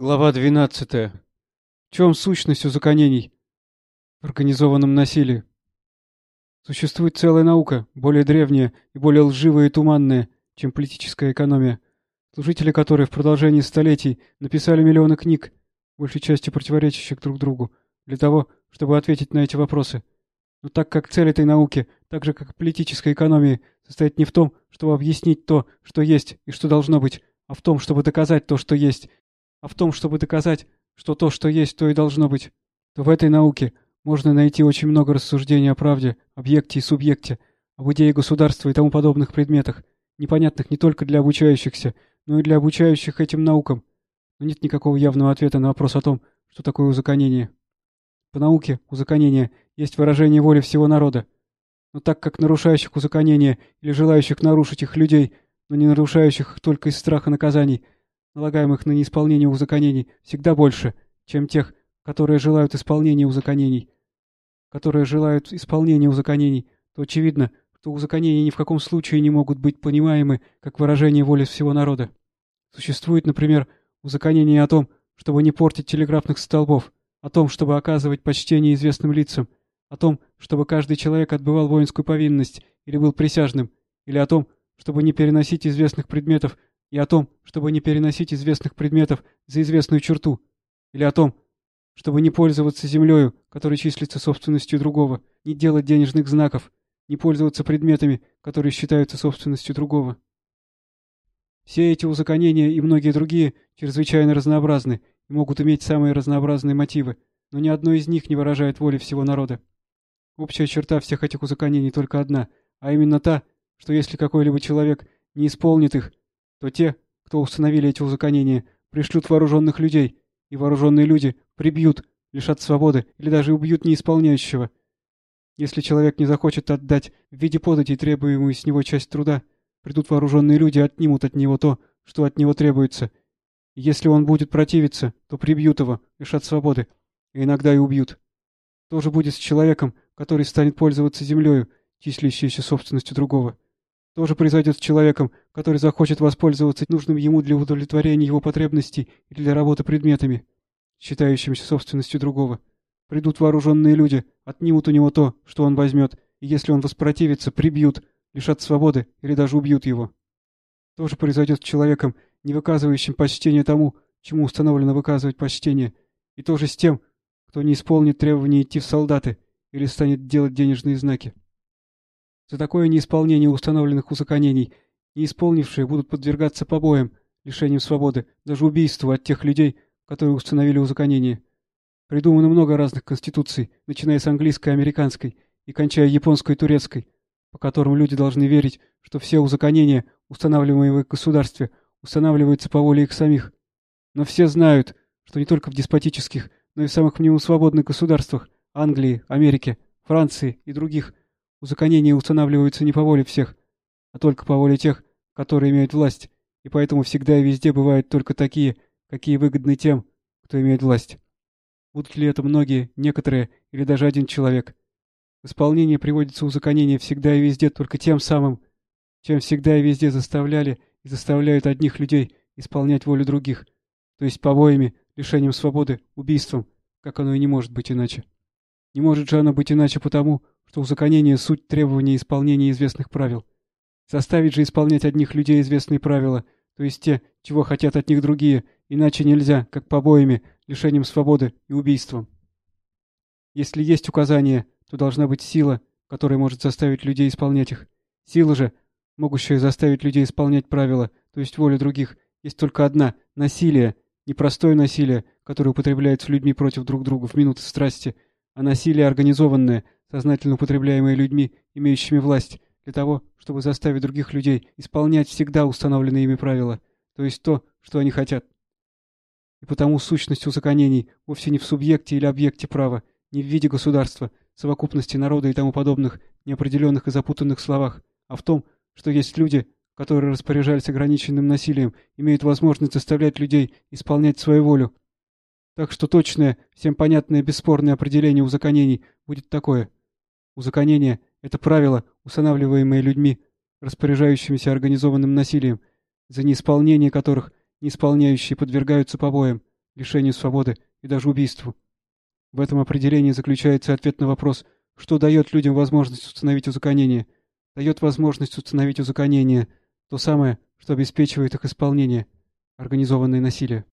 Глава 12. В чем сущность узаконений? В организованном насилии. Существует целая наука, более древняя и более лживая и туманная, чем политическая экономия, служители которой в продолжении столетий написали миллионы книг, большей частью противоречащих друг другу, для того, чтобы ответить на эти вопросы. Но так как цель этой науки, так же как политической экономии, состоит не в том, чтобы объяснить то, что есть и что должно быть, а в том, чтобы доказать то, что есть а в том, чтобы доказать, что то, что есть, то и должно быть, то в этой науке можно найти очень много рассуждений о правде, объекте и субъекте, об идее государства и тому подобных предметах, непонятных не только для обучающихся, но и для обучающих этим наукам. Но нет никакого явного ответа на вопрос о том, что такое узаконение. По науке узаконение есть выражение воли всего народа. Но так как нарушающих узаконение или желающих нарушить их людей, но не нарушающих их только из страха наказаний – налагаемых на неисполнение узаконений, всегда больше, чем тех, которые желают исполнения узаконений. Которые желают исполнения узаконений, то очевидно, что узаконения ни в каком случае не могут быть понимаемы как выражение воли всего народа. Существует, например, узаконение о том, чтобы не портить телеграфных столбов, о том, чтобы оказывать почтение известным лицам, о том, чтобы каждый человек отбывал воинскую повинность или был присяжным, или о том, чтобы не переносить известных предметов и о том, чтобы не переносить известных предметов за известную черту, или о том, чтобы не пользоваться землею, которая числится собственностью другого, не делать денежных знаков, не пользоваться предметами, которые считаются собственностью другого. Все эти узаконения и многие другие чрезвычайно разнообразны и могут иметь самые разнообразные мотивы, но ни одно из них не выражает воли всего народа. Общая черта всех этих узаконений только одна, а именно та, что если какой-либо человек не исполнит их, то те, кто установили эти узаконения, пришлют вооруженных людей, и вооруженные люди прибьют, лишат свободы или даже убьют неисполняющего. Если человек не захочет отдать в виде подати требуемую с него часть труда, придут вооруженные люди и отнимут от него то, что от него требуется. Если он будет противиться, то прибьют его, лишат свободы, и иногда и убьют. То же будет с человеком, который станет пользоваться землею, числящейся собственностью другого. То же произойдет с человеком, который захочет воспользоваться нужным ему для удовлетворения его потребностей или для работы предметами, считающимися собственностью другого. Придут вооруженные люди, отнимут у него то, что он возьмет, и если он воспротивится, прибьют, лишат свободы или даже убьют его. То же произойдет с человеком, не выказывающим почтение тому, чему установлено выказывать почтение, и то же с тем, кто не исполнит требования идти в солдаты или станет делать денежные знаки. За такое неисполнение установленных узаконений неисполнившие будут подвергаться побоям, лишением свободы, даже убийству от тех людей, которые установили узаконение. Придумано много разных конституций, начиная с английской американской и кончая японской и турецкой, по которым люди должны верить, что все узаконения, устанавливаемые в их государстве, устанавливаются по воле их самих. Но все знают, что не только в деспотических, но и в самых в свободных государствах Англии, Америки, Франции и других Узаконения устанавливаются не по воле всех, а только по воле тех, которые имеют власть, и поэтому всегда и везде бывают только такие, какие выгодны тем, кто имеет власть. Будут ли это многие, некоторые или даже один человек? В исполнение приводится узаконение всегда и везде только тем самым, чем всегда и везде заставляли и заставляют одних людей исполнять волю других, то есть побоями, лишением свободы, убийством, как оно и не может быть иначе. Не может же оно быть иначе потому, что узаконение — суть требования исполнения известных правил. Заставить же исполнять одних людей известные правила, то есть те, чего хотят от них другие, иначе нельзя, как побоями, лишением свободы и убийством. Если есть указание, то должна быть сила, которая может заставить людей исполнять их. Сила же, могущая заставить людей исполнять правила, то есть волю других, есть только одна — насилие, непростое насилие, которое употребляется людьми против друг друга в минуты страсти, а насилие организованное — сознательно употребляемые людьми, имеющими власть, для того, чтобы заставить других людей исполнять всегда установленные ими правила, то есть то, что они хотят. И потому сущность узаконений вовсе не в субъекте или объекте права, не в виде государства, совокупности народа и тому подобных неопределенных и запутанных словах, а в том, что есть люди, которые распоряжались ограниченным насилием, имеют возможность заставлять людей исполнять свою волю. Так что точное, всем понятное бесспорное определение узаконений будет такое – Узаконение — это правило, устанавливаемое людьми, распоряжающимися организованным насилием, за неисполнение которых неисполняющие подвергаются побоям, лишению свободы и даже убийству. В этом определении заключается ответ на вопрос, что дает людям возможность установить узаконение. Дает возможность установить узаконение то самое, что обеспечивает их исполнение – организованное насилие.